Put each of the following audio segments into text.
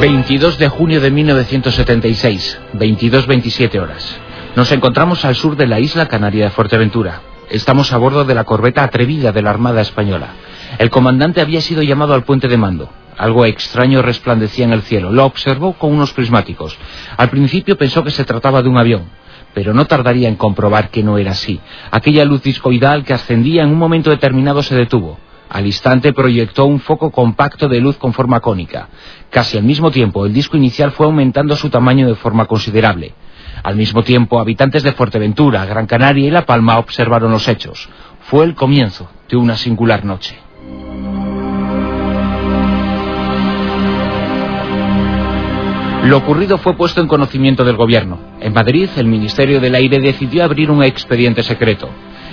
22 de junio de 1976, 22-27 horas. Nos encontramos al sur de la isla canaria de Fuerteventura. Estamos a bordo de la corbeta atrevida de la Armada Española. El comandante había sido llamado al puente de mando. Algo extraño resplandecía en el cielo. Lo observó con unos prismáticos. Al principio pensó que se trataba de un avión, pero no tardaría en comprobar que no era así. Aquella luz discoidal que ascendía en un momento determinado se detuvo. Al instante proyectó un foco compacto de luz con forma cónica. Casi al mismo tiempo, el disco inicial fue aumentando su tamaño de forma considerable. Al mismo tiempo, habitantes de Fuerteventura, Gran Canaria y La Palma observaron los hechos. Fue el comienzo de una singular noche. Lo ocurrido fue puesto en conocimiento del gobierno. En Madrid, el Ministerio del Aire decidió abrir un expediente secreto.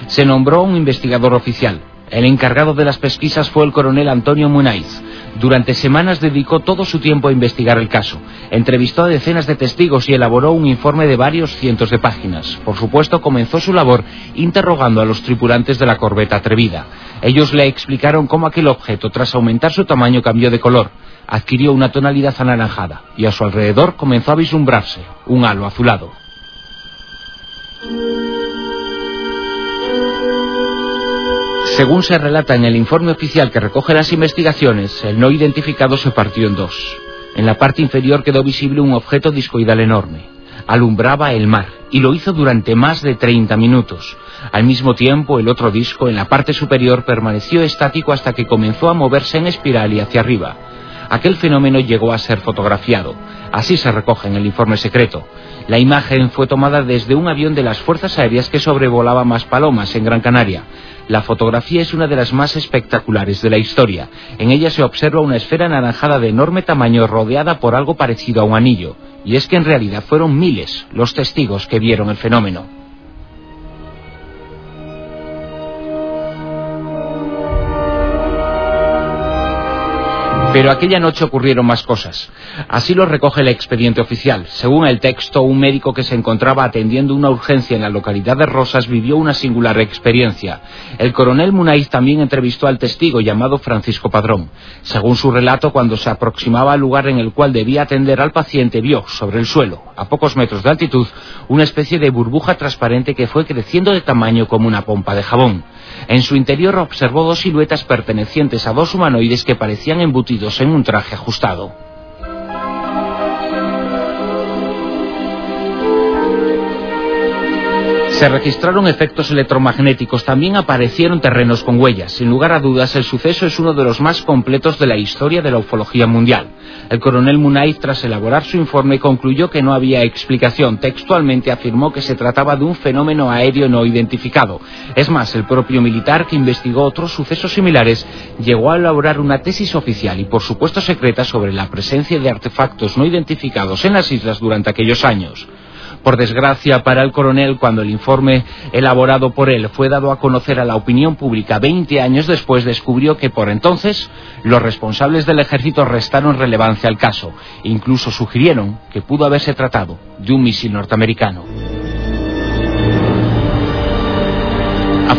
Se nombró un investigador oficial, el encargado de las pesquisas fue el coronel Antonio Munaiz. Durante semanas dedicó todo su tiempo a investigar el caso. Entrevistó a decenas de testigos y elaboró un informe de varios cientos de páginas. Por supuesto, comenzó su labor interrogando a los tripulantes de la corbeta atrevida. Ellos le explicaron cómo aquel objeto, tras aumentar su tamaño, cambió de color. Adquirió una tonalidad anaranjada y a su alrededor comenzó a vislumbrarse un halo azulado. Según se relata en el informe oficial que recoge las investigaciones, el no identificado se partió en dos. En la parte inferior quedó visible un objeto discoidal enorme. Alumbraba el mar, y lo hizo durante más de 30 minutos. Al mismo tiempo, el otro disco, en la parte superior, permaneció estático hasta que comenzó a moverse en espiral y hacia arriba. Aquel fenómeno llegó a ser fotografiado. Así se recoge en el informe secreto. La imagen fue tomada desde un avión de las Fuerzas Aéreas que sobrevolaba Maspalomas, en Gran Canaria. La fotografía es una de las más espectaculares de la historia. En ella se observa una esfera anaranjada de enorme tamaño rodeada por algo parecido a un anillo. Y es que en realidad fueron miles los testigos que vieron el fenómeno. Pero aquella noche ocurrieron más cosas. Así lo recoge el expediente oficial. Según el texto, un médico que se encontraba atendiendo una urgencia en la localidad de Rosas vivió una singular experiencia. El coronel Munaiz también entrevistó al testigo llamado Francisco Padrón. Según su relato, cuando se aproximaba al lugar en el cual debía atender al paciente, vio sobre el suelo, a pocos metros de altitud, una especie de burbuja transparente que fue creciendo de tamaño como una pompa de jabón. En su interior observó dos siluetas pertenecientes a dos humanoides que parecían embutidos en un traje ajustado. Se registraron efectos electromagnéticos, también aparecieron terrenos con huellas. Sin lugar a dudas, el suceso es uno de los más completos de la historia de la ufología mundial. El coronel Munay, tras elaborar su informe, concluyó que no había explicación. Textualmente afirmó que se trataba de un fenómeno aéreo no identificado. Es más, el propio militar que investigó otros sucesos similares llegó a elaborar una tesis oficial y por supuesto secreta sobre la presencia de artefactos no identificados en las islas durante aquellos años. Por desgracia para el coronel, cuando el informe elaborado por él fue dado a conocer a la opinión pública 20 años después, descubrió que por entonces los responsables del ejército restaron relevancia al caso. Incluso sugirieron que pudo haberse tratado de un misil norteamericano.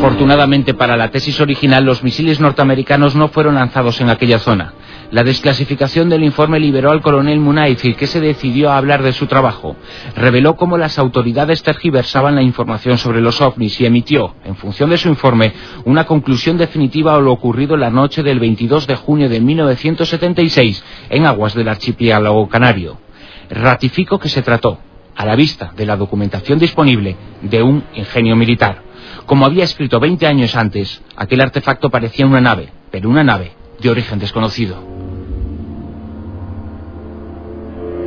Afortunadamente para la tesis original, los misiles norteamericanos no fueron lanzados en aquella zona. La desclasificación del informe liberó al coronel Munaifi, que se decidió a hablar de su trabajo. Reveló cómo las autoridades tergiversaban la información sobre los ovnis y emitió, en función de su informe, una conclusión definitiva a lo ocurrido la noche del 22 de junio de 1976 en aguas del archipiélago canario. Ratifico que se trató, a la vista de la documentación disponible, de un ingenio militar. Como había escrito 20 años antes, aquel artefacto parecía una nave, pero una nave de origen desconocido.